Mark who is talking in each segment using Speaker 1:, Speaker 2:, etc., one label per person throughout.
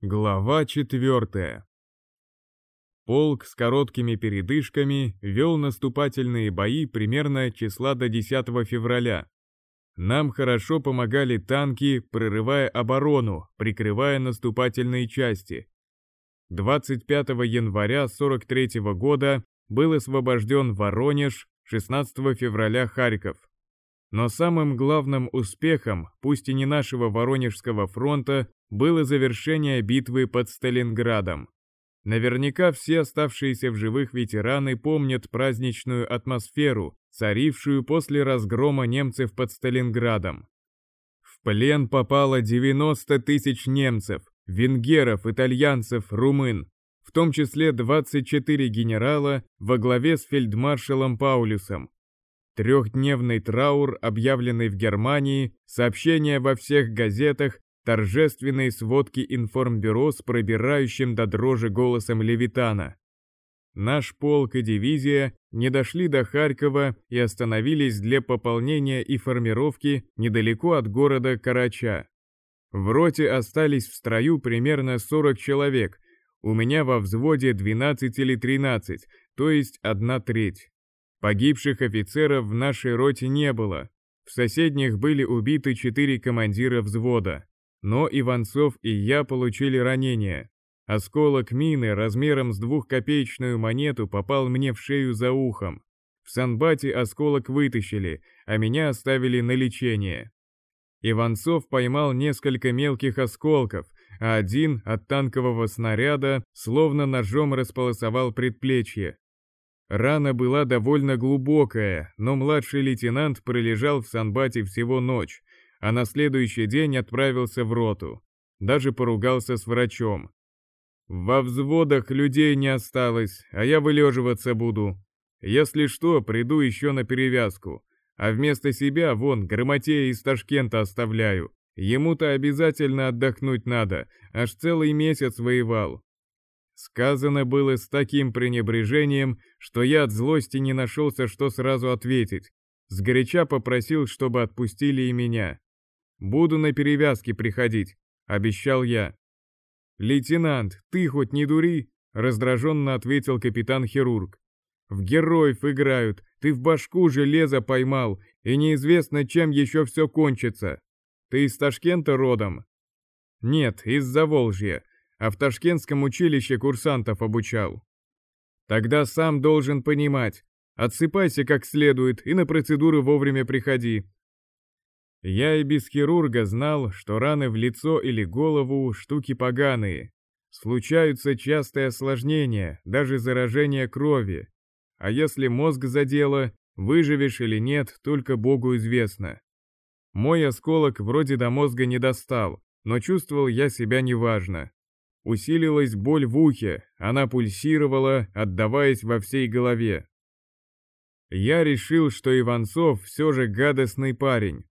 Speaker 1: Глава четвертая. Полк с короткими передышками вел наступательные бои примерно числа до 10 февраля. Нам хорошо помогали танки, прорывая оборону, прикрывая наступательные части. 25 января 43 года был освобожден Воронеж, 16 февраля Харьков. Но самым главным успехом, пусть и не нашего Воронежского фронта, было завершение битвы под Сталинградом. Наверняка все оставшиеся в живых ветераны помнят праздничную атмосферу, царившую после разгрома немцев под Сталинградом. В плен попало 90 тысяч немцев, венгеров, итальянцев, румын, в том числе 24 генерала во главе с фельдмаршалом Паулюсом, Трехдневный траур, объявленный в Германии, сообщения во всех газетах, торжественные сводки информбюро с пробирающим до дрожи голосом Левитана. Наш полк и дивизия не дошли до Харькова и остановились для пополнения и формировки недалеко от города Карача. В роте остались в строю примерно 40 человек, у меня во взводе 12 или 13, то есть одна треть. Погибших офицеров в нашей роте не было. В соседних были убиты четыре командира взвода. Но Иванцов и я получили ранения. Осколок мины размером с двухкопеечную монету попал мне в шею за ухом. В Санбате осколок вытащили, а меня оставили на лечение. Иванцов поймал несколько мелких осколков, а один от танкового снаряда словно ножом располосовал предплечье. Рана была довольно глубокая, но младший лейтенант пролежал в Санбате всего ночь, а на следующий день отправился в роту. Даже поругался с врачом. «Во взводах людей не осталось, а я вылеживаться буду. Если что, приду еще на перевязку. А вместо себя, вон, грамотея из Ташкента оставляю. Ему-то обязательно отдохнуть надо, аж целый месяц воевал. Сказано было с таким пренебрежением, что я от злости не нашелся, что сразу ответить. Сгоряча попросил, чтобы отпустили и меня. «Буду на перевязке приходить», — обещал я. «Лейтенант, ты хоть не дури», — раздраженно ответил капитан-хирург. «В героев играют, ты в башку железо поймал, и неизвестно, чем еще все кончится. Ты из Ташкента родом?» «Нет, из Заволжья а в Ташкентском училище курсантов обучал. Тогда сам должен понимать, отсыпайся как следует и на процедуры вовремя приходи. Я и без хирурга знал, что раны в лицо или голову – штуки поганые. Случаются частые осложнения, даже заражение крови. А если мозг задело, выживешь или нет, только Богу известно. Мой осколок вроде до мозга не достал, но чувствовал я себя неважно. Усилилась боль в ухе, она пульсировала, отдаваясь во всей голове. Я решил, что Иванцов все же гадостный парень.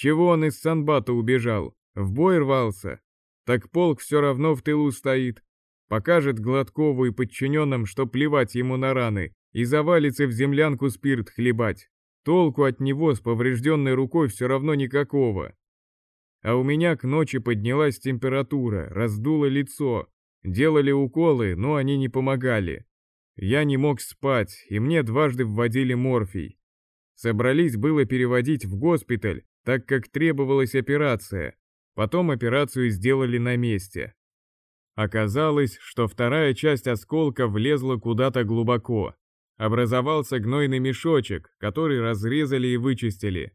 Speaker 1: Чего он из Санбата убежал? В бой рвался? Так полк все равно в тылу стоит. Покажет Гладкову и подчиненным, что плевать ему на раны, и завалится в землянку спирт хлебать. Толку от него с поврежденной рукой все равно никакого. А у меня к ночи поднялась температура, раздуло лицо. Делали уколы, но они не помогали. Я не мог спать, и мне дважды вводили морфий. Собрались было переводить в госпиталь, так как требовалась операция. Потом операцию сделали на месте. Оказалось, что вторая часть осколка влезла куда-то глубоко. Образовался гнойный мешочек, который разрезали и вычистили.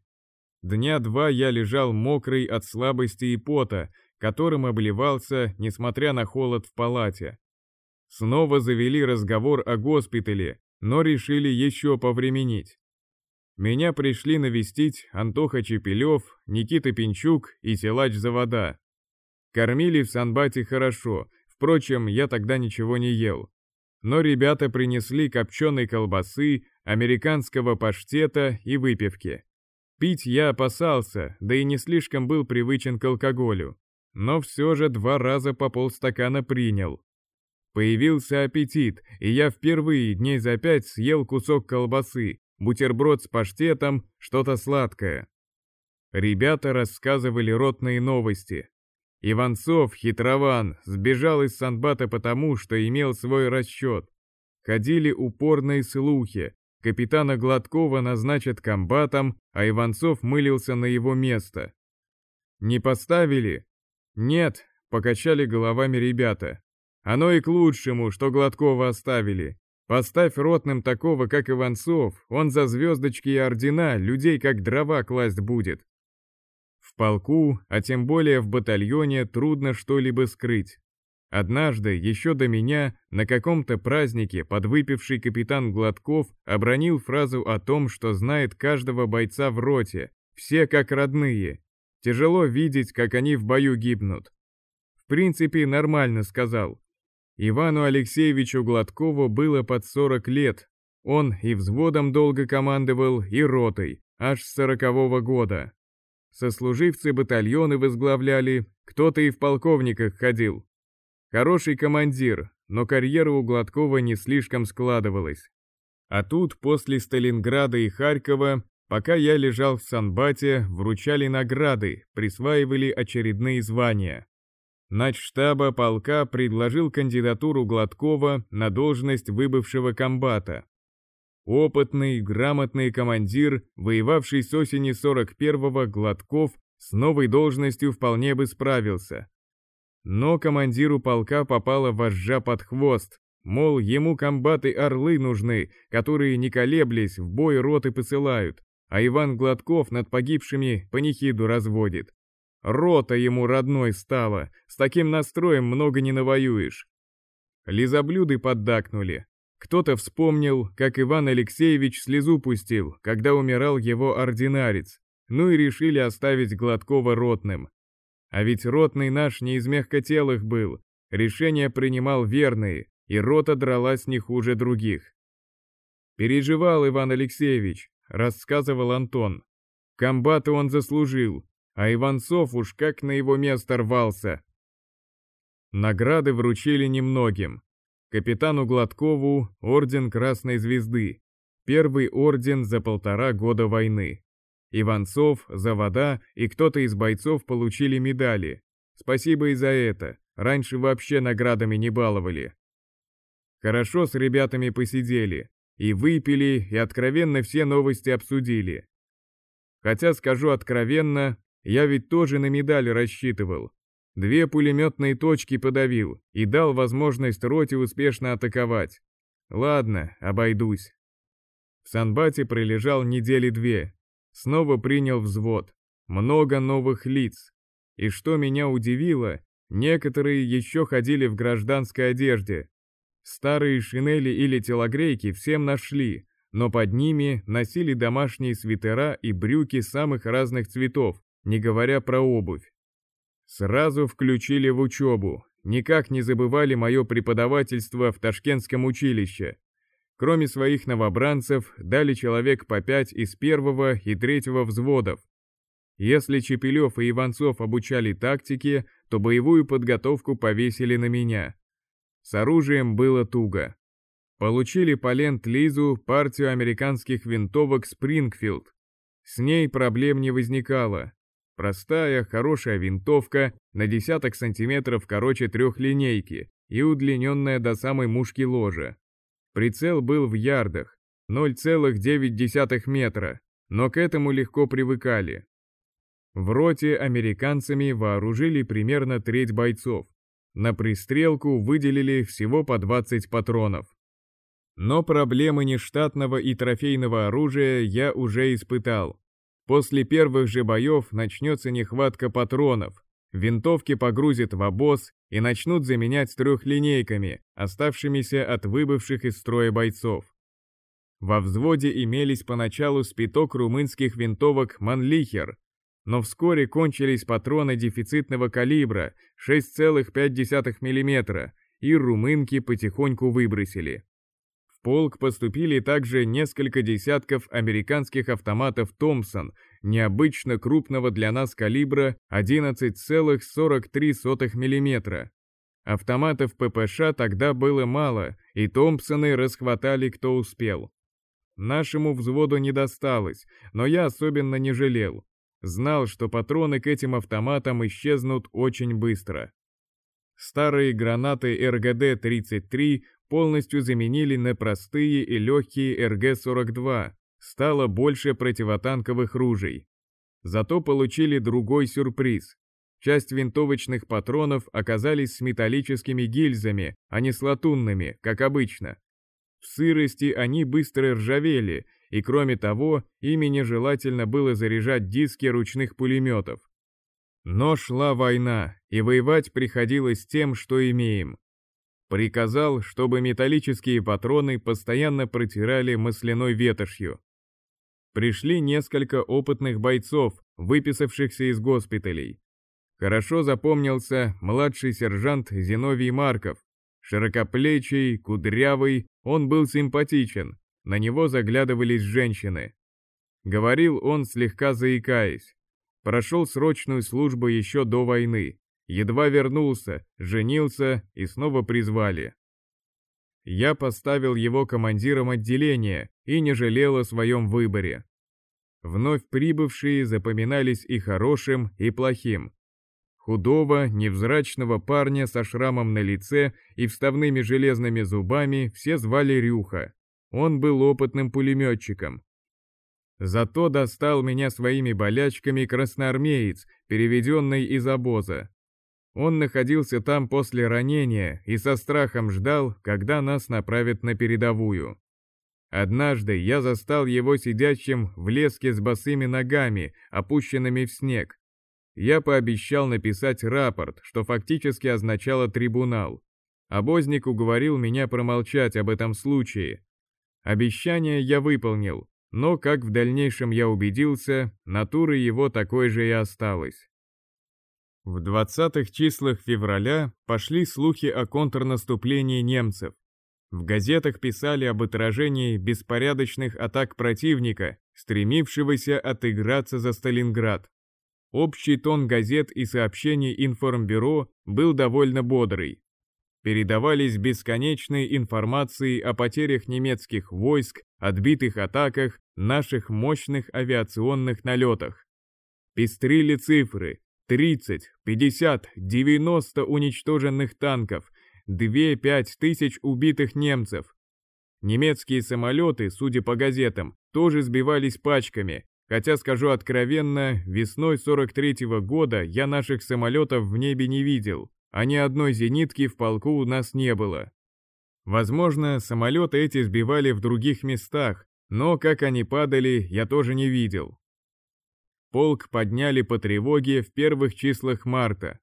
Speaker 1: Дня два я лежал мокрый от слабости и пота, которым обливался, несмотря на холод в палате. Снова завели разговор о госпитале, но решили еще повременить. Меня пришли навестить Антоха Чепелев, Никита Пинчук и Силач Завода. Кормили в Санбате хорошо, впрочем, я тогда ничего не ел. Но ребята принесли копченой колбасы, американского паштета и выпивки. Пить я опасался, да и не слишком был привычен к алкоголю. Но все же два раза по полстакана принял. Появился аппетит, и я впервые дней за пять съел кусок колбасы, бутерброд с паштетом, что-то сладкое. Ребята рассказывали ротные новости. Иванцов, хитрован, сбежал из Санбата потому, что имел свой расчет. Ходили упорные слухи. Капитана Гладкова назначат комбатом, а Иванцов мылился на его место. Не поставили? Нет, покачали головами ребята. Оно и к лучшему, что Гладкова оставили. Поставь ротным такого, как Иванцов, он за звездочки и ордена людей как дрова класть будет. В полку, а тем более в батальоне, трудно что-либо скрыть. Однажды, еще до меня, на каком-то празднике подвыпивший капитан Гладков обронил фразу о том, что знает каждого бойца в роте, все как родные. Тяжело видеть, как они в бою гибнут. В принципе, нормально сказал. Ивану Алексеевичу Гладкову было под 40 лет. Он и взводом долго командовал, и ротой, аж с сорокового года. Сослуживцы батальоны возглавляли, кто-то и в полковниках ходил. Хороший командир, но карьера у Гладкова не слишком складывалась. А тут после Сталинграда и Харькова, пока я лежал в Санбате, вручали награды, присваивали очередные звания. Начштаба полка предложил кандидатуру Гладкова на должность выбывшего комбата. Опытный, грамотный командир, воевавший с осени 41-го Гладков, с новой должностью вполне бы справился. Но командиру полка попала вожжа под хвост, мол, ему комбаты-орлы нужны, которые, не колеблясь, в бой роты посылают, а Иван Гладков над погибшими панихиду разводит. Рота ему родной стала, с таким настроем много не навоюешь. Лизоблюды поддакнули. Кто-то вспомнил, как Иван Алексеевич слезу пустил, когда умирал его ординарец, ну и решили оставить Гладкова ротным. А ведь ротный наш не из мягкотелых был, решения принимал верные, и рота дралась не хуже других. Переживал Иван Алексеевич, рассказывал Антон. Комбата он заслужил, а Иванцов уж как на его место рвался. Награды вручили немногим. Капитану Гладкову орден Красной Звезды, первый орден за полтора года войны. Иванцов, Завода и кто-то из бойцов получили медали. Спасибо и за это, раньше вообще наградами не баловали. Хорошо с ребятами посидели, и выпили, и откровенно все новости обсудили. Хотя, скажу откровенно, я ведь тоже на медаль рассчитывал. Две пулеметные точки подавил и дал возможность роте успешно атаковать. Ладно, обойдусь. В Санбате пролежал недели две. Снова принял взвод. Много новых лиц. И что меня удивило, некоторые еще ходили в гражданской одежде. Старые шинели или телогрейки всем нашли, но под ними носили домашние свитера и брюки самых разных цветов, не говоря про обувь. Сразу включили в учебу, никак не забывали мое преподавательство в Ташкентском училище. Кроме своих новобранцев, дали человек по пять из первого и третьего взводов. Если Чепелев и Иванцов обучали тактике, то боевую подготовку повесили на меня. С оружием было туго. Получили по ленд-лизу партию американских винтовок Спрингфилд. С ней проблем не возникало, Простая, хорошая винтовка, на десяток сантиметров короче трехлинейки и удлиненная до самой мушки ложа. Прицел был в ярдах, 0,9 метра, но к этому легко привыкали. В роте американцами вооружили примерно треть бойцов. На пристрелку выделили всего по 20 патронов. Но проблемы нештатного и трофейного оружия я уже испытал. После первых же боев начнется нехватка патронов, винтовки погрузят в обоз и начнут заменять трехлинейками, оставшимися от выбывших из строя бойцов. Во взводе имелись поначалу спиток румынских винтовок «Манлихер», но вскоре кончились патроны дефицитного калибра 6,5 мм, и румынки потихоньку выбросили полк поступили также несколько десятков американских автоматов «Томпсон» необычно крупного для нас калибра 11,43 мм. Автоматов ППШ тогда было мало, и «Томпсоны» расхватали кто успел. Нашему взводу не досталось, но я особенно не жалел. знал, что патроны к этим автоматам исчезнут очень быстро. Старые гранаты РГД-33 полностью заменили на простые и легкие РГ-42, стало больше противотанковых ружей. Зато получили другой сюрприз. Часть винтовочных патронов оказались с металлическими гильзами, а не с латунными, как обычно. В сырости они быстро ржавели, и кроме того, ими нежелательно было заряжать диски ручных пулеметов. Но шла война, и воевать приходилось тем, что имеем. Приказал, чтобы металлические патроны постоянно протирали масляной ветошью. Пришли несколько опытных бойцов, выписавшихся из госпиталей. Хорошо запомнился младший сержант Зиновий Марков. Широкоплечий, кудрявый, он был симпатичен, на него заглядывались женщины. Говорил он, слегка заикаясь. Прошел срочную службу еще до войны. Едва вернулся, женился и снова призвали. Я поставил его командиром отделения и не жалел о своем выборе. Вновь прибывшие запоминались и хорошим, и плохим. Худого, невзрачного парня со шрамом на лице и вставными железными зубами все звали Рюха. Он был опытным пулеметчиком. Зато достал меня своими болячками красноармеец, переведенный из обоза. Он находился там после ранения и со страхом ждал, когда нас направят на передовую. Однажды я застал его сидящим в леске с босыми ногами, опущенными в снег. Я пообещал написать рапорт, что фактически означало трибунал. Обозник уговорил меня промолчать об этом случае. Обещание я выполнил, но, как в дальнейшем я убедился, натуры его такой же и осталась. В 20-х числах февраля пошли слухи о контрнаступлении немцев. В газетах писали об отражении беспорядочных атак противника, стремившегося отыграться за Сталинград. Общий тон газет и сообщений информбюро был довольно бодрый. Передавались бесконечные информации о потерях немецких войск, отбитых атаках, наших мощных авиационных налетах. Пестрили цифры, 30, 50, 90 уничтоженных танков, 2-5 тысяч убитых немцев. Немецкие самолеты, судя по газетам, тоже сбивались пачками, хотя, скажу откровенно, весной 43-го года я наших самолетов в небе не видел, а ни одной зенитки в полку у нас не было. Возможно, самолеты эти сбивали в других местах, но как они падали, я тоже не видел. Полк подняли по тревоге в первых числах марта.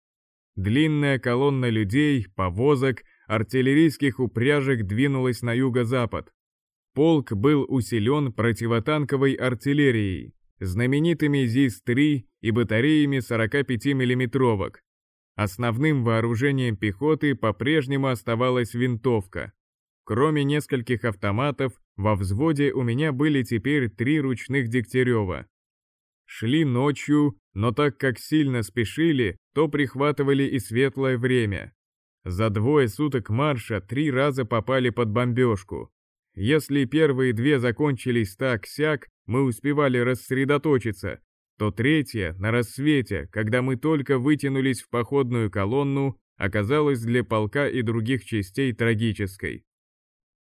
Speaker 1: Длинная колонна людей, повозок, артиллерийских упряжек двинулась на юго-запад. Полк был усилен противотанковой артиллерией, знаменитыми ЗИС-3 и батареями 45 миллиметровок. Основным вооружением пехоты по-прежнему оставалась винтовка. Кроме нескольких автоматов, во взводе у меня были теперь три ручных Дегтярева. Шли ночью, но так как сильно спешили, то прихватывали и светлое время. За двое суток марша три раза попали под бомбежку. Если первые две закончились так-сяк, мы успевали рассредоточиться, то третья, на рассвете, когда мы только вытянулись в походную колонну, оказалась для полка и других частей трагической.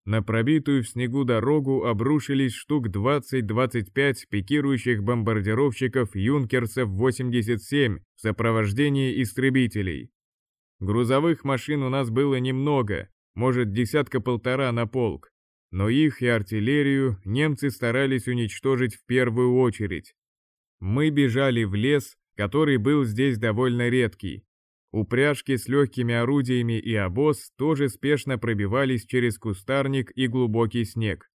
Speaker 1: На пробитую в снегу дорогу обрушились штук 20-25 пикирующих бомбардировщиков «Юнкерсов-87» в сопровождении истребителей. Грузовых машин у нас было немного, может десятка-полтора на полк, но их и артиллерию немцы старались уничтожить в первую очередь. Мы бежали в лес, который был здесь довольно редкий, Упряжки с легкими орудиями и обоз тоже спешно пробивались через кустарник и глубокий снег.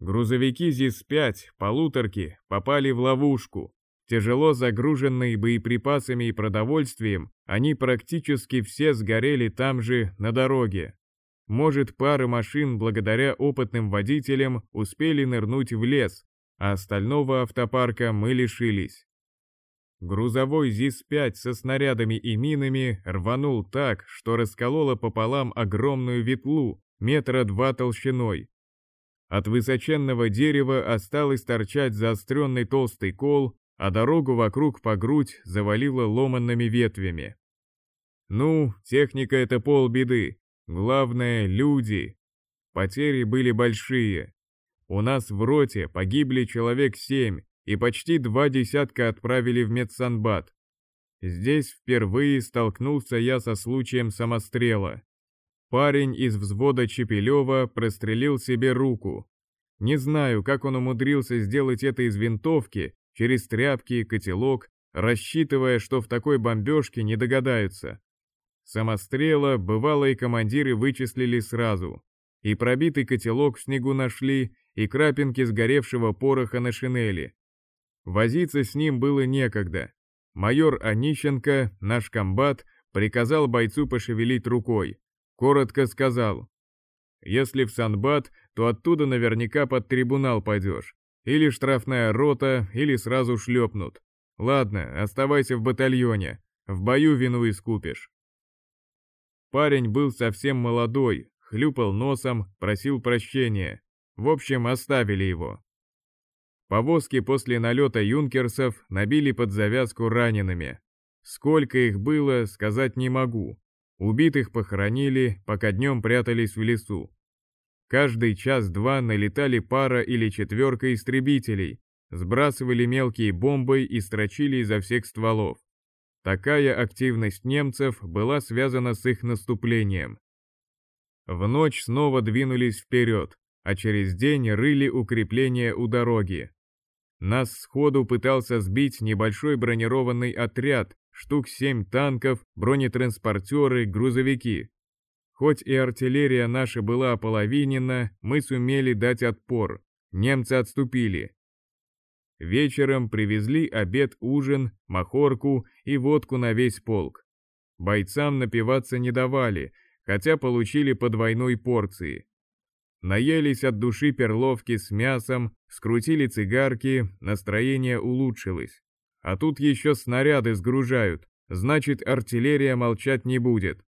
Speaker 1: Грузовики ЗИС-5, полуторки, попали в ловушку. Тяжело загруженные боеприпасами и продовольствием, они практически все сгорели там же, на дороге. Может, пара машин, благодаря опытным водителям, успели нырнуть в лес, а остального автопарка мы лишились. Грузовой ЗИС-5 со снарядами и минами рванул так, что раскололо пополам огромную ветлу, метра два толщиной. От высоченного дерева осталось торчать заостренный толстый кол, а дорогу вокруг по грудь завалило ломанными ветвями. Ну, техника — это полбеды. Главное — люди. Потери были большие. У нас в роте погибли человек семь, и почти два десятка отправили в медсанбат. Здесь впервые столкнулся я со случаем самострела. Парень из взвода Чепелева прострелил себе руку. Не знаю, как он умудрился сделать это из винтовки, через тряпки и котелок, рассчитывая, что в такой бомбежке не догадаются. Самострела бывалые командиры вычислили сразу. И пробитый котелок в снегу нашли, и крапинки сгоревшего пороха на шинели. Возиться с ним было некогда. Майор Онищенко, наш комбат, приказал бойцу пошевелить рукой. Коротко сказал. «Если в Санбат, то оттуда наверняка под трибунал пойдешь. Или штрафная рота, или сразу шлепнут. Ладно, оставайся в батальоне. В бою вину искупишь». Парень был совсем молодой, хлюпал носом, просил прощения. В общем, оставили его. Повозки после налета юнкерсов набили под завязку ранеными. Сколько их было, сказать не могу. Убитых похоронили, пока днем прятались в лесу. Каждый час-два налетали пара или четверка истребителей, сбрасывали мелкие бомбы и строчили изо всех стволов. Такая активность немцев была связана с их наступлением. В ночь снова двинулись вперед, а через день рыли укрепления у дороги. Нас сходу пытался сбить небольшой бронированный отряд, штук семь танков, бронетранспортеры, грузовики. Хоть и артиллерия наша была ополовинена, мы сумели дать отпор. Немцы отступили. Вечером привезли обед-ужин, махорку и водку на весь полк. Бойцам напиваться не давали, хотя получили по двойной порции. Наелись от души перловки с мясом, скрутили цигарки, настроение улучшилось. А тут еще снаряды сгружают, значит артиллерия молчать не будет.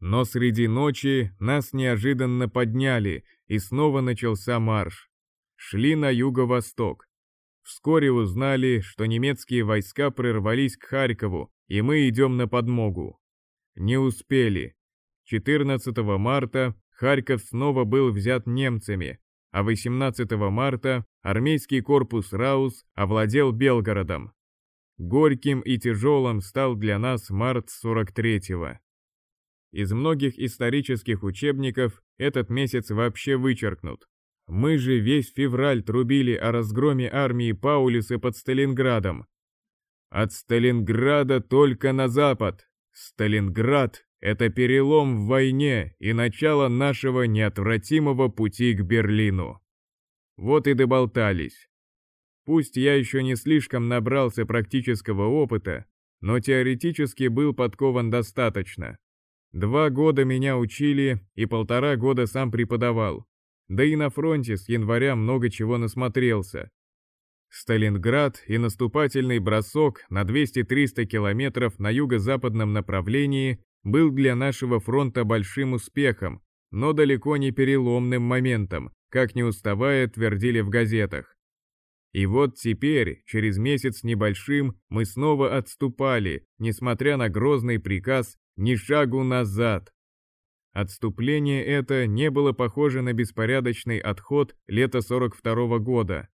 Speaker 1: Но среди ночи нас неожиданно подняли, и снова начался марш. Шли на юго-восток. Вскоре узнали, что немецкие войска прорвались к Харькову, и мы идем на подмогу. Не успели. 14 марта Харьков снова был взят немцами, а 18 марта армейский корпус Раус овладел Белгородом. Горьким и тяжелым стал для нас март 43-го. Из многих исторических учебников этот месяц вообще вычеркнут. Мы же весь февраль трубили о разгроме армии Паулюса под Сталинградом. От Сталинграда только на запад. Сталинград это перелом в войне и начало нашего неотвратимого пути к Берлину. Вот и доболтались. Пусть я еще не слишком набрался практического опыта, но теоретически был подкован достаточно. Два года меня учили и полтора года сам преподавал. Да и на фронте с января много чего насмотрелся. Сталинград и наступательный бросок на 200-300 километров на юго-западном направлении был для нашего фронта большим успехом, но далеко не переломным моментом, как не уставая твердили в газетах. И вот теперь, через месяц небольшим, мы снова отступали, несмотря на грозный приказ «ни шагу назад». Отступление это не было похоже на беспорядочный отход лета 42 -го года.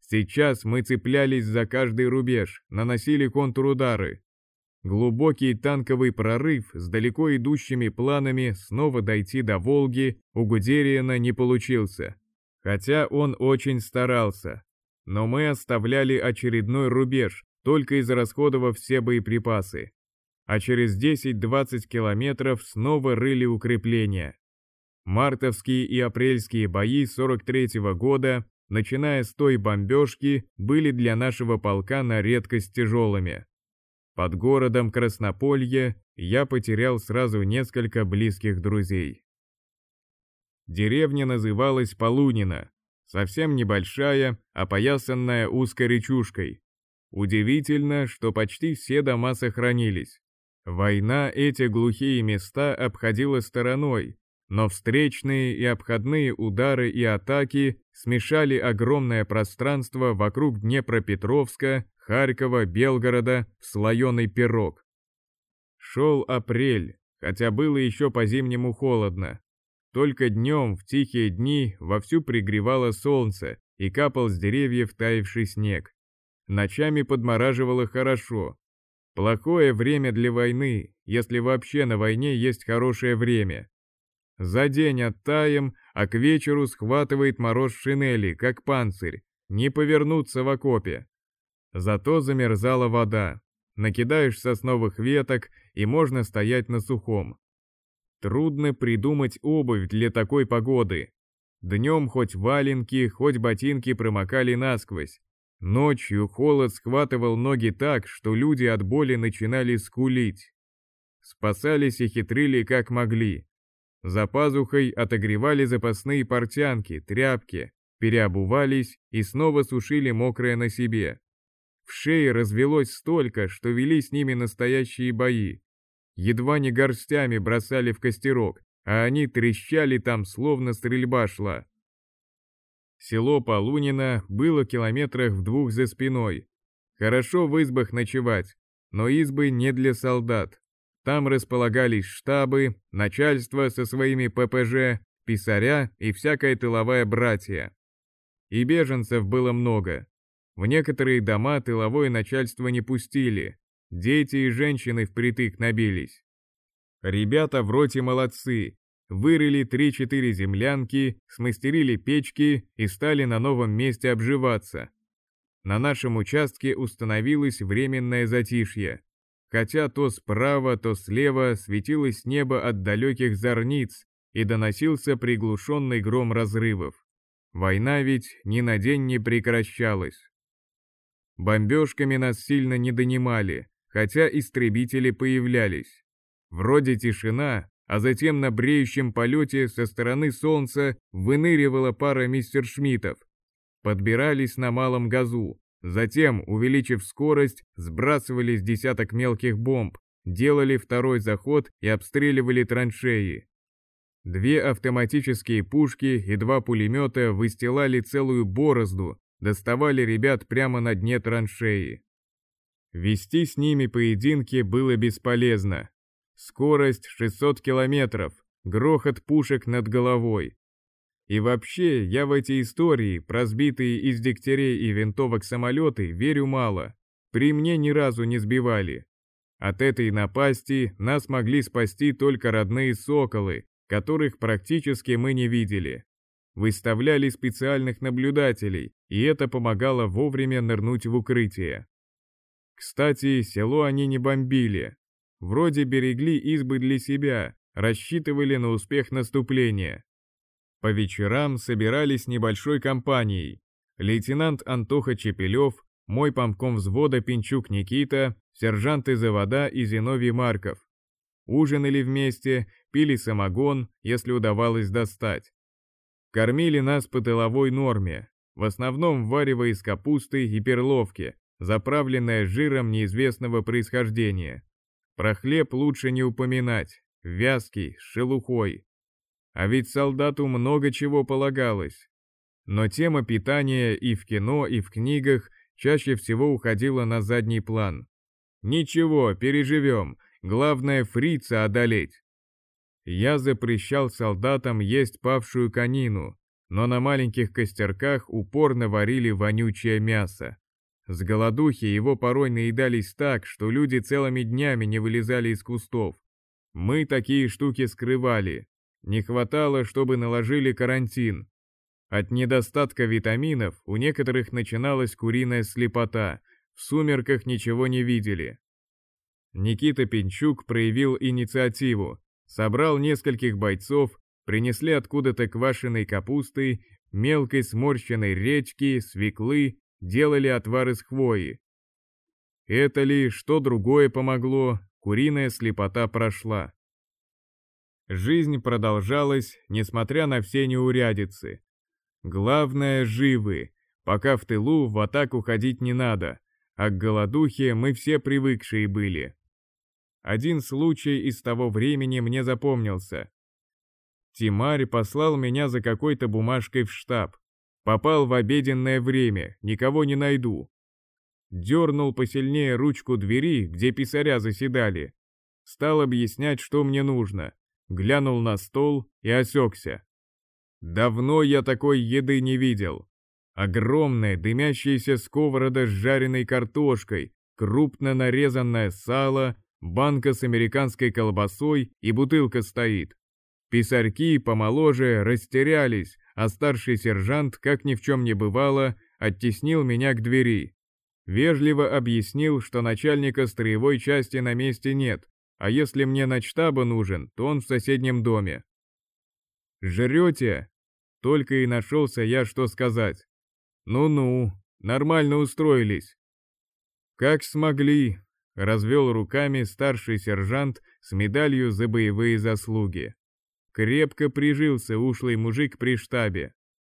Speaker 1: Сейчас мы цеплялись за каждый рубеж, наносили контрудары, Глубокий танковый прорыв с далеко идущими планами снова дойти до Волги у Гудериана не получился. Хотя он очень старался. Но мы оставляли очередной рубеж, только израсходовав все боеприпасы. А через 10-20 километров снова рыли укрепления. Мартовские и апрельские бои 43 -го года, начиная с той бомбежки, были для нашего полка на редкость тяжелыми. Под городом Краснополье я потерял сразу несколько близких друзей. Деревня называлась Полунина, совсем небольшая, опоясанная узкой речушкой. Удивительно, что почти все дома сохранились. Война эти глухие места обходила стороной, но встречные и обходные удары и атаки смешали огромное пространство вокруг Днепропетровска, Харькова, Белгорода в слоеный пирог. Шел апрель, хотя было еще по-зимнему холодно. Только днем, в тихие дни, вовсю пригревало солнце и капал с деревьев таявший снег. Ночами подмораживало хорошо. Плохое время для войны, если вообще на войне есть хорошее время. За день оттаем, а к вечеру схватывает мороз шинели, как панцирь, не повернуться в окопе. Зато замерзала вода. Накидаешь сосновых веток, и можно стоять на сухом. Трудно придумать обувь для такой погоды. Днем хоть валенки, хоть ботинки промокали насквозь. Ночью холод схватывал ноги так, что люди от боли начинали скулить. Спасались и хитрили как могли. За пазухой отогревали запасные портянки, тряпки, переобувались и снова сушили мокрое на себе. В шее развелось столько, что вели с ними настоящие бои. Едва не горстями бросали в костерок, а они трещали там, словно стрельба шла. Село Полунина было километрах в двух за спиной. Хорошо в избах ночевать, но избы не для солдат. Там располагались штабы, начальство со своими ППЖ, писаря и всякая тыловая братья. И беженцев было много. В некоторые дома тыловое начальство не пустили, дети и женщины впритык набились. Ребята в роте молодцы, вырыли 3-4 землянки, смастерили печки и стали на новом месте обживаться. На нашем участке установилось временное затишье, хотя то справа, то слева светилось небо от далеких зорниц и доносился приглушенный гром разрывов. Война ведь ни на день не прекращалась. Бомбежками нас сильно не донимали, хотя истребители появлялись. Вроде тишина, а затем на бреющем полете со стороны солнца выныривала пара мистер Шмитов. Подбирались на малом газу, затем, увеличив скорость, сбрасывали с десяток мелких бомб, делали второй заход и обстреливали траншеи. Две автоматические пушки и два пулемета выстилали целую борозду, доставали ребят прямо на дне траншеи. Вести с ними поединки было бесполезно. Скорость 600 километров, грохот пушек над головой. И вообще, я в эти истории, про сбитые из дегтярей и винтовок самолеты, верю мало. При мне ни разу не сбивали. От этой напасти нас могли спасти только родные соколы, которых практически мы не видели. Выставляли специальных наблюдателей, и это помогало вовремя нырнуть в укрытие. Кстати, село они не бомбили. Вроде берегли избы для себя, рассчитывали на успех наступления. По вечерам собирались небольшой компанией. Лейтенант Антоха Чепелев, мой помком взвода Пинчук Никита, сержанты завода и Зиновий Марков. Ужинали вместе, пили самогон, если удавалось достать. Кормили нас по тыловой норме, в основном варево из капусты и перловки, заправленное жиром неизвестного происхождения. Про хлеб лучше не упоминать, вязкий, с шелухой. А ведь солдату много чего полагалось. Но тема питания и в кино, и в книгах чаще всего уходила на задний план. Ничего, переживем, главное фрица одолеть. Я запрещал солдатам есть павшую конину, но на маленьких костерках упорно варили вонючее мясо. С голодухи его порой наедались так, что люди целыми днями не вылезали из кустов. Мы такие штуки скрывали. Не хватало, чтобы наложили карантин. От недостатка витаминов у некоторых начиналась куриная слепота, в сумерках ничего не видели. Никита Пинчук проявил инициативу, Собрал нескольких бойцов, принесли откуда-то квашеной капусты, мелкой сморщенной редьки, свеклы, делали отвар из хвои. Это ли, что другое помогло, куриная слепота прошла. Жизнь продолжалась, несмотря на все неурядицы. Главное, живы, пока в тылу в атаку ходить не надо, а к голодухе мы все привыкшие были. Один случай из того времени мне запомнился. Тимарь послал меня за какой-то бумажкой в штаб. Попал в обеденное время, никого не найду. Дернул посильнее ручку двери, где писаря заседали. Стал объяснять, что мне нужно. Глянул на стол и осекся. Давно я такой еды не видел. Огромная дымящаяся сковорода с жареной картошкой, крупно нарезанное сало, банка с американской колбасой и бутылка стоит. Писарьки помоложе растерялись, а старший сержант, как ни в чем не бывало, оттеснил меня к двери. Вежливо объяснил, что начальника строевой части на месте нет, а если мне начтаба нужен, то он в соседнем доме. «Жрете?» Только и нашелся я, что сказать. «Ну-ну, нормально устроились». «Как смогли», — развел руками старший сержант с медалью за боевые заслуги. Крепко прижился ушлый мужик при штабе.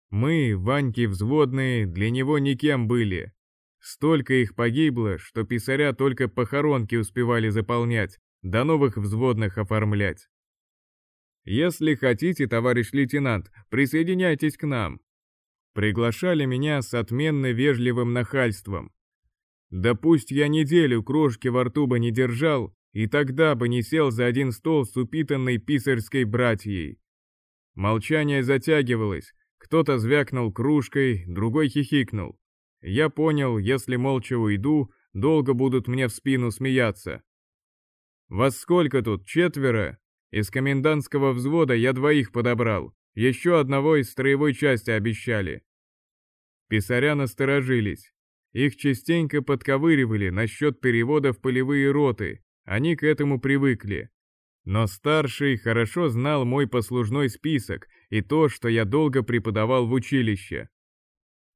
Speaker 1: Мы, Ваньки взводные, для него никем были. Столько их погибло, что писаря только похоронки успевали заполнять, до новых взводных оформлять. Если хотите, товарищ лейтенант, присоединяйтесь к нам. Приглашали меня с отменно вежливым нахальством. Да пусть я неделю крошки во рту бы не держал, и тогда бы не сел за один стол с упитанной писарской братьей. Молчание затягивалось, кто-то звякнул кружкой, другой хихикнул. Я понял, если молча уйду, долго будут мне в спину смеяться. «Вас сколько тут, четверо?» Из комендантского взвода я двоих подобрал, еще одного из строевой части обещали. Писаря насторожились. Их частенько подковыривали насчет перевода в полевые роты, они к этому привыкли. Но старший хорошо знал мой послужной список и то, что я долго преподавал в училище.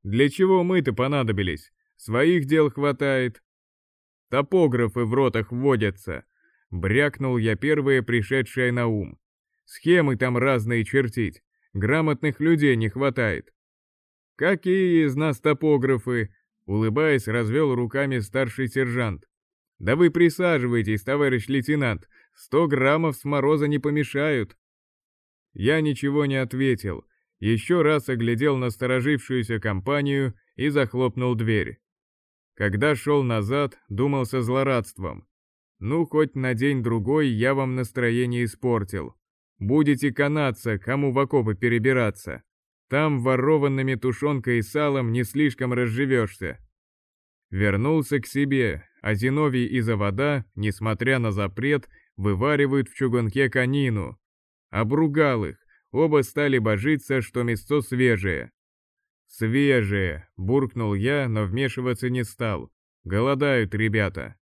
Speaker 1: Для чего мы-то понадобились? Своих дел хватает. Топографы в ротах вводятся, Брякнул я первое пришедшее на ум. Схемы там разные чертить. Грамотных людей не хватает. Какие из нас топографы? Улыбаясь, развел руками старший сержант. Да вы присаживайтесь, товарищ лейтенант. Сто граммов с мороза не помешают. Я ничего не ответил. Еще раз оглядел насторожившуюся компанию и захлопнул дверь. Когда шел назад, думал со злорадством. Ну, хоть на день-другой я вам настроение испортил. Будете канаться, кому в окопы перебираться. Там ворованными тушенкой и салом не слишком разживешься. Вернулся к себе, а Зиновий и Завода, несмотря на запрет, вываривают в чугунке конину. Обругал их, оба стали божиться, что мясо свежее. «Свежее!» – буркнул я, но вмешиваться не стал. «Голодают ребята!»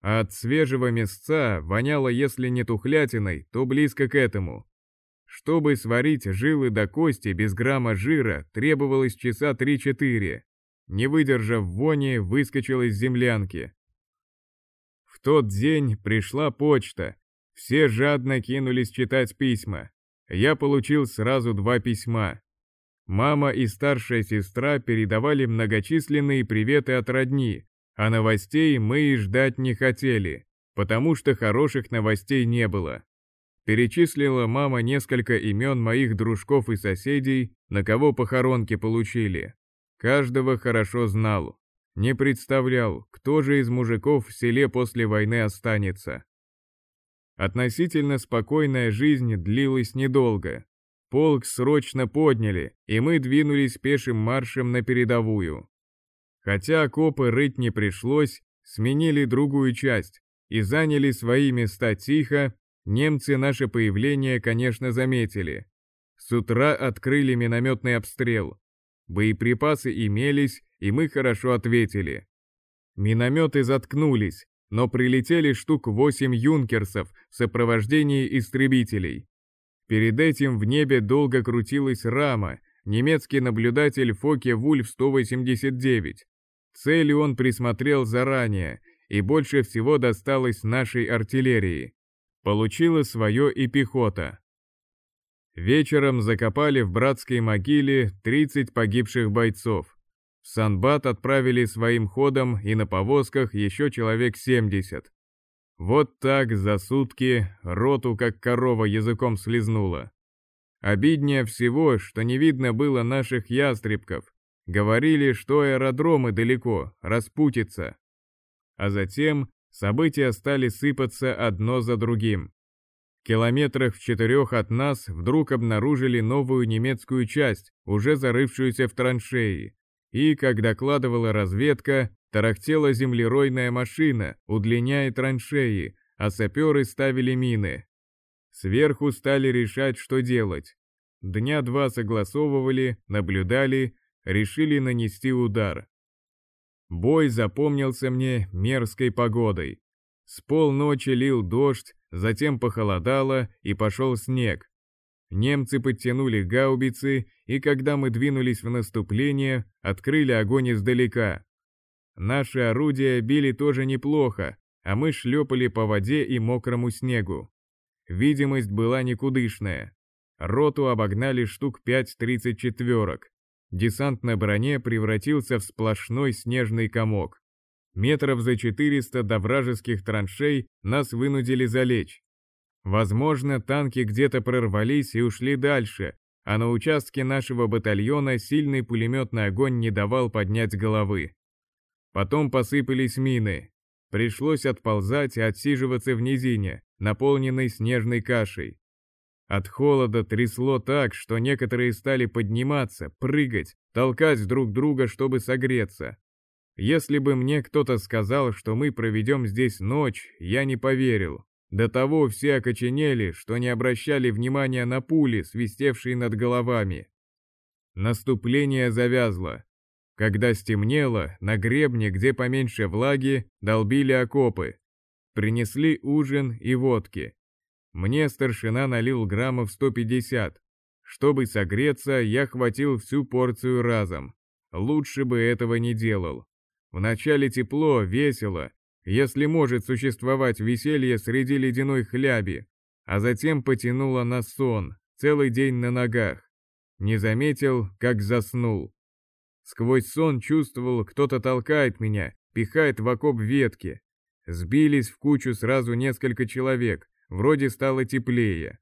Speaker 1: А от свежего мясца воняло если не тухлятиной, то близко к этому. Чтобы сварить жилы до кости без грамма жира, требовалось часа 3-4. Не выдержав вони, выскочил из землянки. В тот день пришла почта. Все жадно кинулись читать письма. Я получил сразу два письма. Мама и старшая сестра передавали многочисленные приветы от родни, а новостей мы и ждать не хотели, потому что хороших новостей не было. Перечислила мама несколько имен моих дружков и соседей, на кого похоронки получили. Каждого хорошо знал. Не представлял, кто же из мужиков в селе после войны останется. Относительно спокойная жизнь длилась недолго. Полк срочно подняли, и мы двинулись пешим маршем на передовую. Хотя окопы рыть не пришлось, сменили другую часть и заняли свои места тихо, немцы наше появление, конечно, заметили. С утра открыли минометный обстрел. Боеприпасы имелись, и мы хорошо ответили. Минометы заткнулись, но прилетели штук 8 юнкерсов в сопровождении истребителей. Перед этим в небе долго крутилась рама, немецкий наблюдатель Фоке Вульф 189. Цели он присмотрел заранее, и больше всего досталось нашей артиллерии. Получила свое и пехота. Вечером закопали в братской могиле 30 погибших бойцов. В Санбат отправили своим ходом и на повозках еще человек 70. Вот так за сутки роту как корова языком слезнула. Обиднее всего, что не видно было наших ястребков. Говорили, что аэродромы далеко, распутится. А затем события стали сыпаться одно за другим. Километрах в четырех от нас вдруг обнаружили новую немецкую часть, уже зарывшуюся в траншеи. И, как докладывала разведка, тарахтела землеройная машина, удлиняя траншеи, а саперы ставили мины. Сверху стали решать, что делать. Дня два согласовывали, наблюдали, решили нанести удар. Бой запомнился мне мерзкой погодой. С полночи лил дождь, затем похолодало и пошел снег. Немцы подтянули гаубицы, и когда мы двинулись в наступление, открыли огонь издалека. Наши орудия били тоже неплохо, а мы шлепали по воде и мокрому снегу. Видимость была никудышная. Роту обогнали штук 5 тридцать Десант на броне превратился в сплошной снежный комок. Метров за 400 до вражеских траншей нас вынудили залечь. Возможно, танки где-то прорвались и ушли дальше, а на участке нашего батальона сильный пулеметный огонь не давал поднять головы. Потом посыпались мины. Пришлось отползать и отсиживаться в низине, наполненной снежной кашей. От холода трясло так, что некоторые стали подниматься, прыгать, толкать друг друга, чтобы согреться. Если бы мне кто-то сказал, что мы проведем здесь ночь, я не поверил. До того все окоченели, что не обращали внимания на пули, свистевшие над головами. Наступление завязло. Когда стемнело, на гребне, где поменьше влаги, долбили окопы. Принесли ужин и водки. Мне старшина налил граммов 150. Чтобы согреться, я хватил всю порцию разом. Лучше бы этого не делал. Вначале тепло, весело, если может существовать веселье среди ледяной хляби, а затем потянуло на сон, целый день на ногах. Не заметил, как заснул. Сквозь сон чувствовал, кто-то толкает меня, пихает в окоп ветки. Сбились в кучу сразу несколько человек, вроде стало теплее.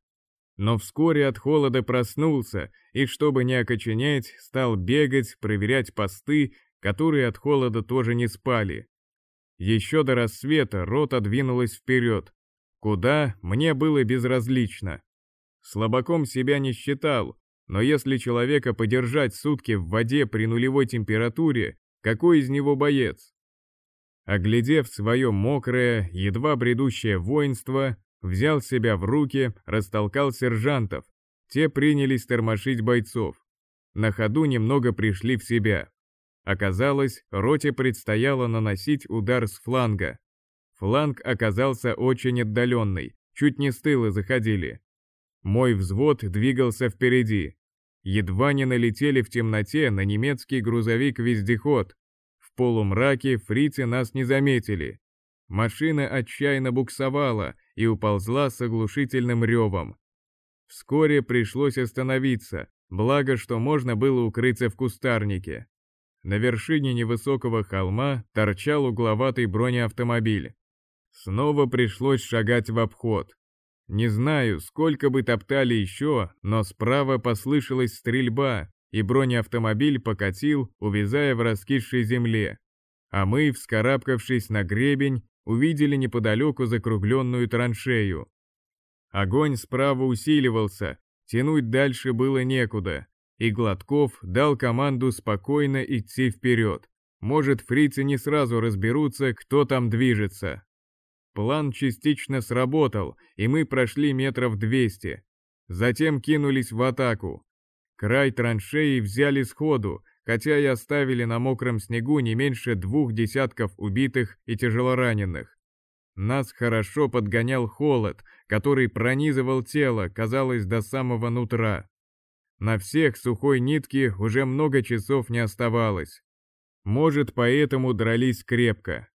Speaker 1: Но вскоре от холода проснулся и, чтобы не окоченеть, стал бегать, проверять посты, которые от холода тоже не спали. Еще до рассвета рота двинулась вперед. Куда, мне было безразлично. Слабаком себя не считал, но если человека подержать сутки в воде при нулевой температуре, какой из него боец? Оглядев свое мокрое, едва бредущее воинство, взял себя в руки, растолкал сержантов. Те принялись тормошить бойцов. На ходу немного пришли в себя. Оказалось, роте предстояло наносить удар с фланга. Фланг оказался очень отдаленный, чуть не с тыла заходили. Мой взвод двигался впереди. Едва не налетели в темноте на немецкий грузовик-вездеход. В полумраке фрицы нас не заметили. Машина отчаянно буксовала и уползла с оглушительным ревом. Вскоре пришлось остановиться, благо что можно было укрыться в кустарнике. На вершине невысокого холма торчал угловатый бронеавтомобиль. Снова пришлось шагать в обход. Не знаю, сколько бы топтали еще, но справа послышалась стрельба, и бронеавтомобиль покатил, увязая в раскисшей земле. А мы, вскарабкавшись на гребень, увидели неподалеку закругленную траншею. Огонь справа усиливался, тянуть дальше было некуда, и Гладков дал команду спокойно идти вперед. Может, фрицы не сразу разберутся, кто там движется. План частично сработал, и мы прошли метров двести. Затем кинулись в атаку. Край траншеи взяли сходу, хотя и оставили на мокром снегу не меньше двух десятков убитых и тяжелораненых. Нас хорошо подгонял холод, который пронизывал тело, казалось, до самого нутра. На всех сухой нитки уже много часов не оставалось. Может, поэтому дрались крепко.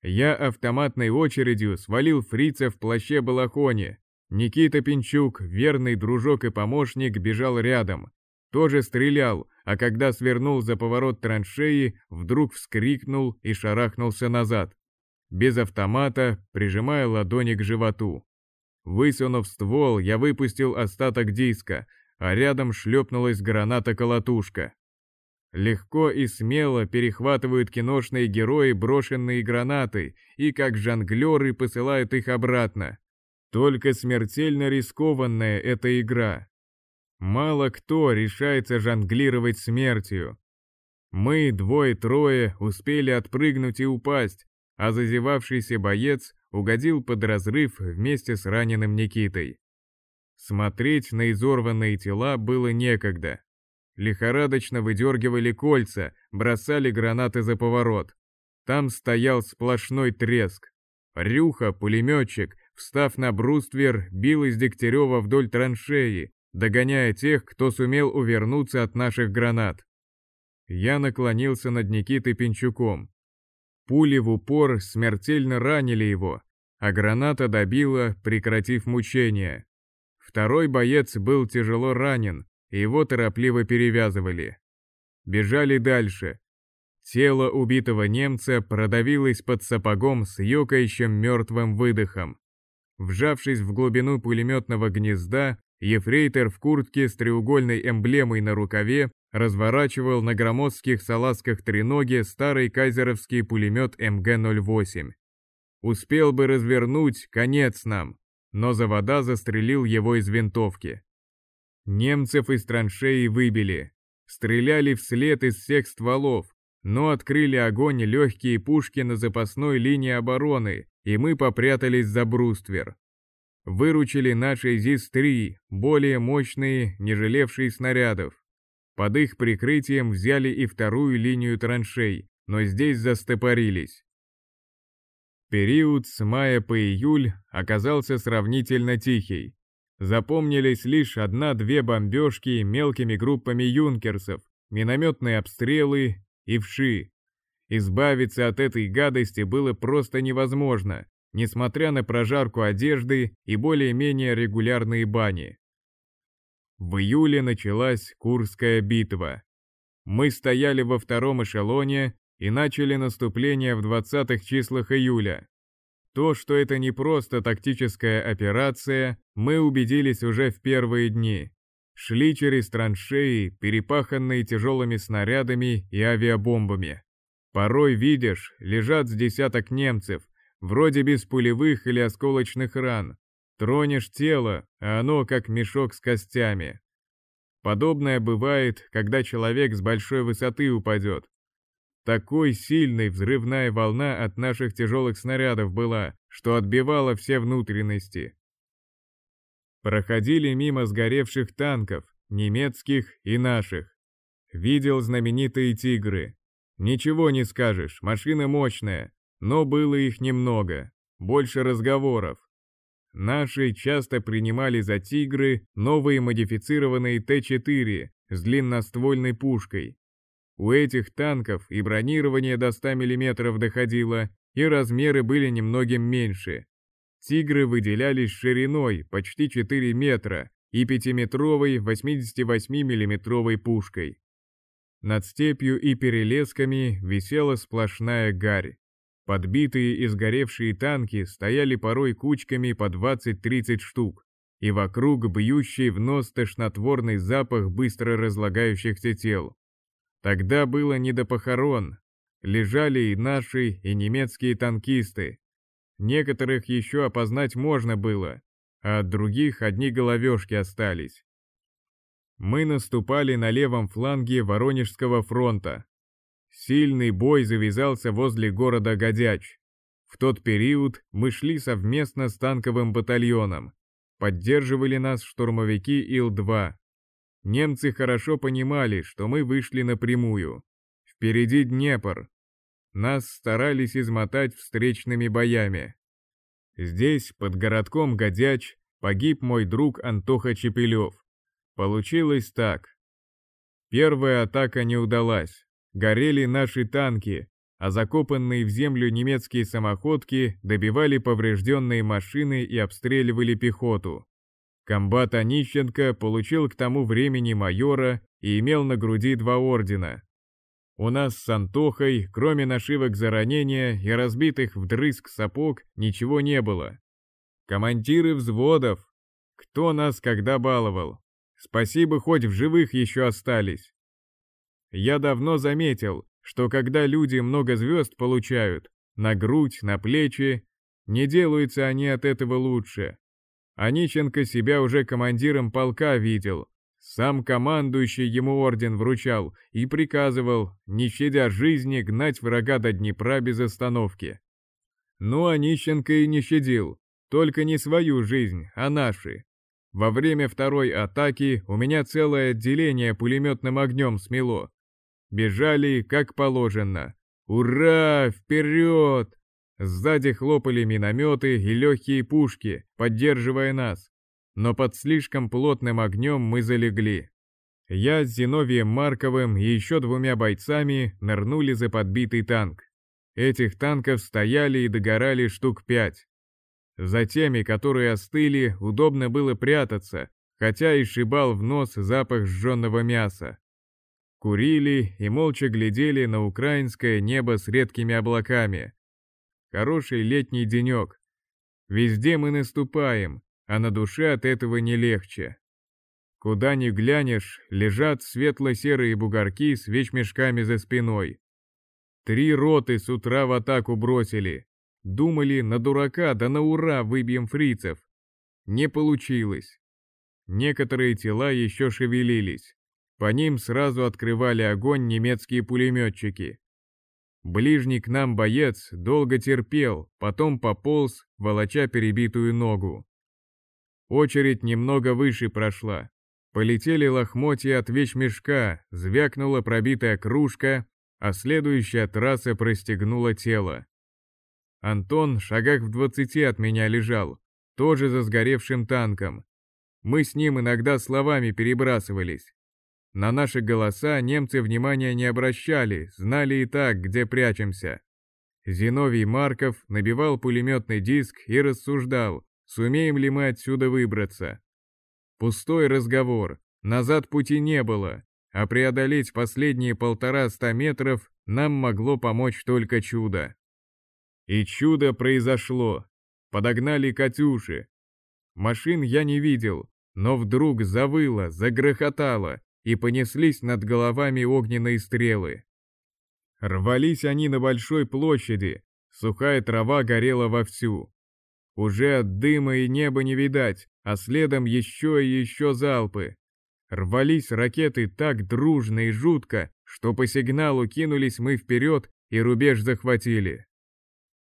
Speaker 1: Я автоматной очередью свалил фрица в плаще-балахоне. Никита Пинчук, верный дружок и помощник, бежал рядом. Тоже стрелял, а когда свернул за поворот траншеи, вдруг вскрикнул и шарахнулся назад. Без автомата, прижимая ладони к животу. Высунув ствол, я выпустил остаток диска, а рядом шлепнулась граната-колотушка. Легко и смело перехватывают киношные герои брошенные гранаты и как жонглеры посылают их обратно. Только смертельно рискованная эта игра. Мало кто решается жонглировать смертью. Мы, двое-трое, успели отпрыгнуть и упасть, а зазевавшийся боец угодил под разрыв вместе с раненым Никитой. Смотреть на изорванные тела было некогда. Лихорадочно выдергивали кольца, бросали гранаты за поворот. Там стоял сплошной треск. Рюха, пулеметчик, встав на бруствер, бил из Дегтярева вдоль траншеи, догоняя тех, кто сумел увернуться от наших гранат. Я наклонился над Никитой Пинчуком. Пули в упор смертельно ранили его, а граната добила, прекратив мучения. Второй боец был тяжело ранен, его торопливо перевязывали. Бежали дальше. Тело убитого немца продавилось под сапогом с ёкающим мертвым выдохом. Вжавшись в глубину пулеметного гнезда, ефрейтор в куртке с треугольной эмблемой на рукаве разворачивал на громоздких салазках треноги старый кайзеровский пулемет МГ-08. Успел бы развернуть, конец нам, но завода застрелил его из винтовки. Немцев из траншеи выбили. Стреляли вслед из всех стволов, но открыли огонь легкие пушки на запасной линии обороны, и мы попрятались за бруствер. Выручили наши ЗИС-3, более мощные, не жалевшие снарядов. Под их прикрытием взяли и вторую линию траншей, но здесь застопорились. Период с мая по июль оказался сравнительно тихий. Запомнились лишь одна-две бомбежки мелкими группами юнкерсов, минометные обстрелы и вши. Избавиться от этой гадости было просто невозможно, несмотря на прожарку одежды и более-менее регулярные бани. В июле началась Курская битва. Мы стояли во втором эшелоне и начали наступление в 20-х числах июля. То, что это не просто тактическая операция, мы убедились уже в первые дни. Шли через траншеи, перепаханные тяжелыми снарядами и авиабомбами. Порой видишь, лежат с десяток немцев, вроде без пулевых или осколочных ран. Тронешь тело, а оно как мешок с костями. Подобное бывает, когда человек с большой высоты упадет, такой сильной взрывная волна от наших тяжелых снарядов была, что отбивала все внутренности. Проходили мимо сгоревших танков, немецких и наших. Видел знаменитые «Тигры». Ничего не скажешь, машина мощная, но было их немного, больше разговоров. Наши часто принимали за «Тигры» новые модифицированные Т-4 с длинноствольной пушкой, у этих танков и бронирование до 100 мм доходило, и размеры были немногим меньше. «Тигры» выделялись шириной почти 4 метра и 5-метровой 88 миллиметровой пушкой. Над степью и перелесками висела сплошная гарь. Подбитые и сгоревшие танки стояли порой кучками по 20-30 штук, и вокруг бьющий в нос тошнотворный запах быстро разлагающихся тел. Тогда было не до похорон. Лежали и наши, и немецкие танкисты. Некоторых еще опознать можно было, а от других одни головешки остались. Мы наступали на левом фланге Воронежского фронта. Сильный бой завязался возле города Годяч. В тот период мы шли совместно с танковым батальоном. Поддерживали нас штурмовики Ил-2, Немцы хорошо понимали, что мы вышли напрямую. Впереди Днепр. Нас старались измотать встречными боями. Здесь, под городком Годяч, погиб мой друг Антоха Чепелев. Получилось так. Первая атака не удалась. Горели наши танки, а закопанные в землю немецкие самоходки добивали поврежденные машины и обстреливали пехоту. Комбат Онищенко получил к тому времени майора и имел на груди два ордена. У нас с Антохой, кроме нашивок за ранения и разбитых вдрызг сапог, ничего не было. командиры взводов. Кто нас когда баловал? Спасибо, хоть в живых еще остались. Я давно заметил, что когда люди много звезд получают, на грудь, на плечи, не делаются они от этого лучше. Аниченко себя уже командиром полка видел, сам командующий ему орден вручал и приказывал, не щадя жизни, гнать врага до Днепра без остановки. Ну, а Нищенко и не щадил, только не свою жизнь, а наши. Во время второй атаки у меня целое отделение пулеметным огнем смело. Бежали, как положено. «Ура! Вперед!» Сзади хлопали минометы и легкие пушки, поддерживая нас но под слишком плотным огнем мы залегли. Я с Зиновием Марковым и еще двумя бойцами нырнули за подбитый танк. Этих танков стояли и догорали штук пять. За теми, которые остыли, удобно было прятаться, хотя и шибал в нос запах сжженного мяса. Курили и молча глядели на украинское небо с редкими облаками. Хороший летний денек. Везде мы наступаем, а на душе от этого не легче. Куда ни глянешь, лежат светло-серые бугорки с вещмешками за спиной. Три роты с утра в атаку бросили. Думали, на дурака да на ура выбьем фрицев. Не получилось. Некоторые тела еще шевелились. По ним сразу открывали огонь немецкие пулеметчики. Ближний к нам боец долго терпел, потом пополз, волоча перебитую ногу. Очередь немного выше прошла. Полетели лохмотья от вещмешка, звякнула пробитая кружка, а следующая трасса простегнула тело. Антон шагах в двадцати от меня лежал, тоже за сгоревшим танком. Мы с ним иногда словами перебрасывались. На наши голоса немцы внимания не обращали, знали и так, где прячемся. Зиновий Марков набивал пулеметный диск и рассуждал, Сумеем ли мы отсюда выбраться? Пустой разговор, назад пути не было, а преодолеть последние полтора-ста метров нам могло помочь только чудо. И чудо произошло. Подогнали «Катюши». Машин я не видел, но вдруг завыло, загрохотало, и понеслись над головами огненные стрелы. Рвались они на большой площади, сухая трава горела вовсю. Уже от дыма и неба не видать, а следом еще и еще залпы. Рвались ракеты так дружно и жутко, что по сигналу кинулись мы вперед и рубеж захватили.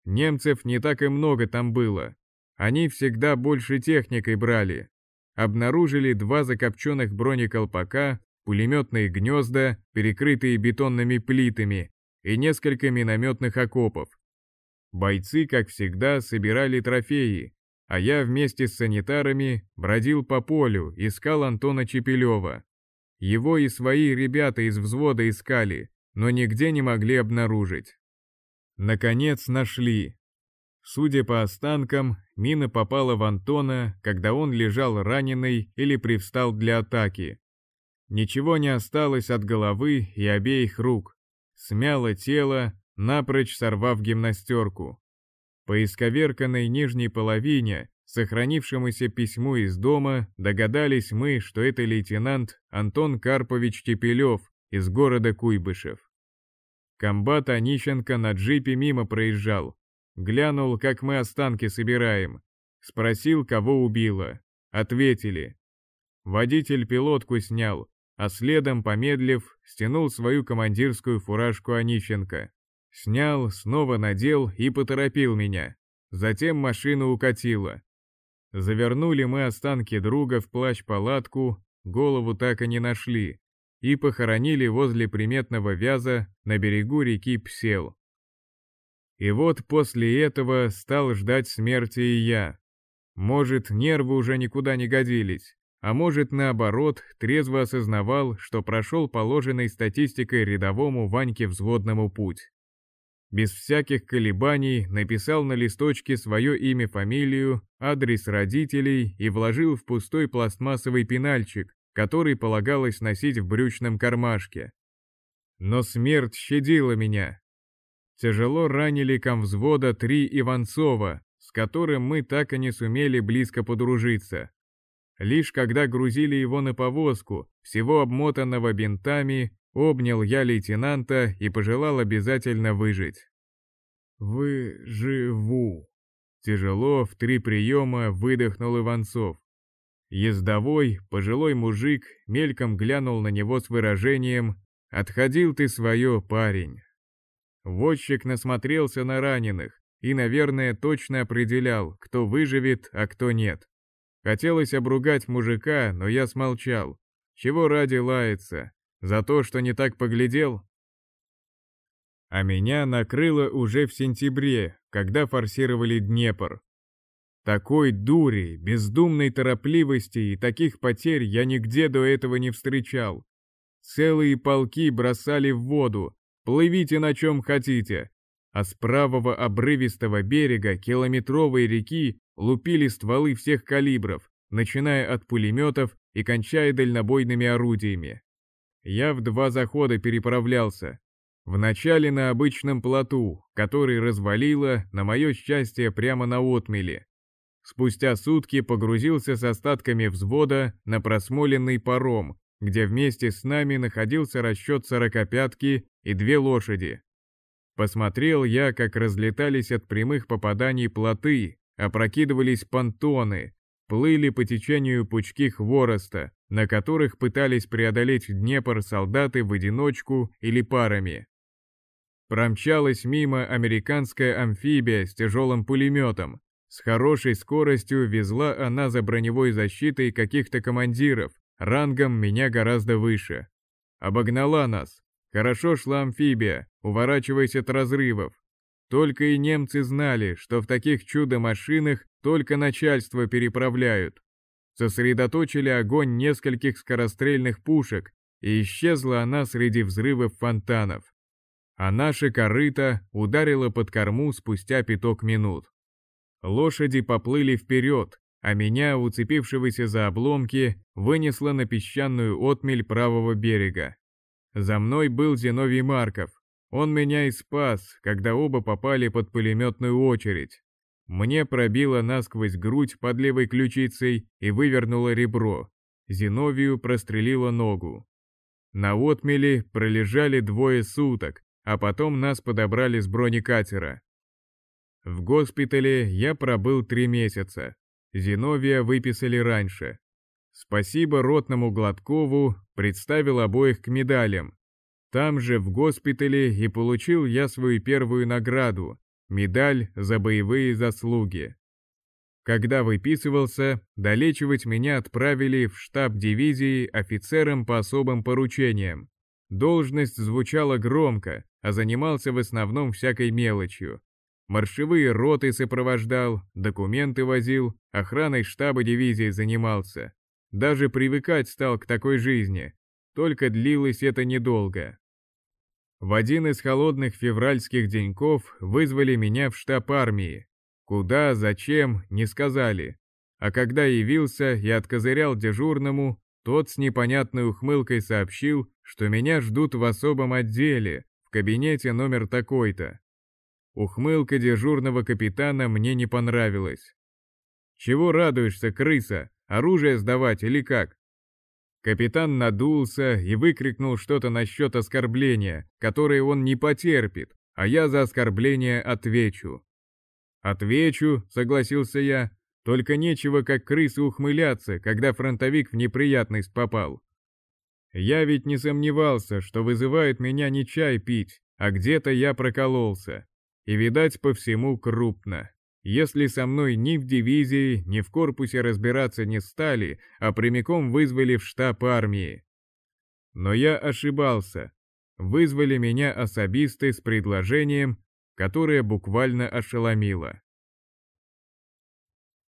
Speaker 1: Немцев не так и много там было. Они всегда больше техникой брали. Обнаружили два закопченных бронеколпака, пулеметные гнезда, перекрытые бетонными плитами, и несколько минометных окопов. Бойцы, как всегда, собирали трофеи, а я вместе с санитарами бродил по полю, искал Антона Чепелева. Его и свои ребята из взвода искали, но нигде не могли обнаружить. Наконец нашли. Судя по останкам, мина попала в Антона, когда он лежал раненый или привстал для атаки. Ничего не осталось от головы и обеих рук. Смяло тело, напрочь сорвав гимнастерку. По исковерканной нижней половине, сохранившемуся письму из дома, догадались мы, что это лейтенант Антон Карпович Тепелев из города Куйбышев. Комбат Онищенко на джипе мимо проезжал. Глянул, как мы останки собираем. Спросил, кого убило. Ответили. Водитель пилотку снял, а следом, помедлив, стянул свою командирскую фуражку Онищенко. Снял, снова надел и поторопил меня. Затем машина укатила. Завернули мы останки друга в плащ-палатку, голову так и не нашли, и похоронили возле приметного вяза на берегу реки Псел. И вот после этого стал ждать смерти и я. Может, нервы уже никуда не годились, а может, наоборот, трезво осознавал, что прошел положенной статистикой рядовому Ваньке взводному путь без всяких колебаний написал на листочке свое имя, фамилию, адрес родителей и вложил в пустой пластмассовый пенальчик, который полагалось носить в брючном кармашке. Но смерть щадила меня. Тяжело ранили комвзвода три Иванцова, с которым мы так и не сумели близко подружиться. Лишь когда грузили его на повозку, всего обмотанного бинтами, обнял я лейтенанта и пожелал обязательно выжить. «Выживу!» Тяжело в три приема выдохнул Иванцов. Ездовой, пожилой мужик, мельком глянул на него с выражением «Отходил ты свое, парень». Возчик насмотрелся на раненых и, наверное, точно определял, кто выживет, а кто нет. Хотелось обругать мужика, но я смолчал. Чего ради лаяться? За то, что не так поглядел? А меня накрыло уже в сентябре, когда форсировали Днепр. Такой дури, бездумной торопливости и таких потерь я нигде до этого не встречал. Целые полки бросали в воду, плывите на чем хотите, а с правого обрывистого берега километровой реки лупили стволы всех калибров, начиная от пулеметов и кончая дальнобойными орудиями. Я в два захода переправлялся. Вначале на обычном плоту, который развалило, на мое счастье, прямо на отмеле. Спустя сутки погрузился с остатками взвода на просмоленный паром, где вместе с нами находился расчет сорокопятки и две лошади. Посмотрел я, как разлетались от прямых попаданий плоты, опрокидывались понтоны, плыли по течению пучки хвороста, на которых пытались преодолеть Днепр солдаты в одиночку или парами. Промчалась мимо американская амфибия с тяжелым пулеметом. С хорошей скоростью везла она за броневой защитой каких-то командиров, рангом меня гораздо выше. Обогнала нас. Хорошо шла амфибия, уворачиваясь от разрывов. Только и немцы знали, что в таких чудо-машинах только начальство переправляют. Сосредоточили огонь нескольких скорострельных пушек, и исчезла она среди взрывов фонтанов. А наша корыта ударила под корму спустя пяток минут. Лошади поплыли вперед, а меня, уцепившегося за обломки, вынесло на песчаную отмель правого берега. За мной был Зиновий Марков. Он меня и спас, когда оба попали под пулеметную очередь. Мне пробило насквозь грудь под левой ключицей и вывернуло ребро. Зиновию прострелило ногу. На отмеле пролежали двое суток, а потом нас подобрали с бронекатера. В госпитале я пробыл три месяца. Зиновия выписали раньше. Спасибо ротному Гладкову, представил обоих к медалям. Там же в госпитале и получил я свою первую награду – медаль за боевые заслуги. Когда выписывался, долечивать меня отправили в штаб дивизии офицером по особым поручениям. Должность звучала громко, а занимался в основном всякой мелочью. Маршевые роты сопровождал, документы возил, охраной штаба дивизии занимался. Даже привыкать стал к такой жизни. Только длилось это недолго. В один из холодных февральских деньков вызвали меня в штаб армии. Куда, зачем, не сказали. А когда явился и откозырял дежурному, тот с непонятной ухмылкой сообщил, что меня ждут в особом отделе, в кабинете номер такой-то. Ухмылка дежурного капитана мне не понравилась. «Чего радуешься, крыса? Оружие сдавать или как?» Капитан надулся и выкрикнул что-то насчет оскорбления, которое он не потерпит, а я за оскорбление отвечу. «Отвечу», — согласился я, — «только нечего как крысы ухмыляться, когда фронтовик в неприятность попал». Я ведь не сомневался, что вызывает меня не чай пить, а где-то я прокололся. И, видать, по всему крупно. Если со мной ни в дивизии, ни в корпусе разбираться не стали, а прямиком вызвали в штаб армии. Но я ошибался. Вызвали меня особисты с предложением, которое буквально ошеломило.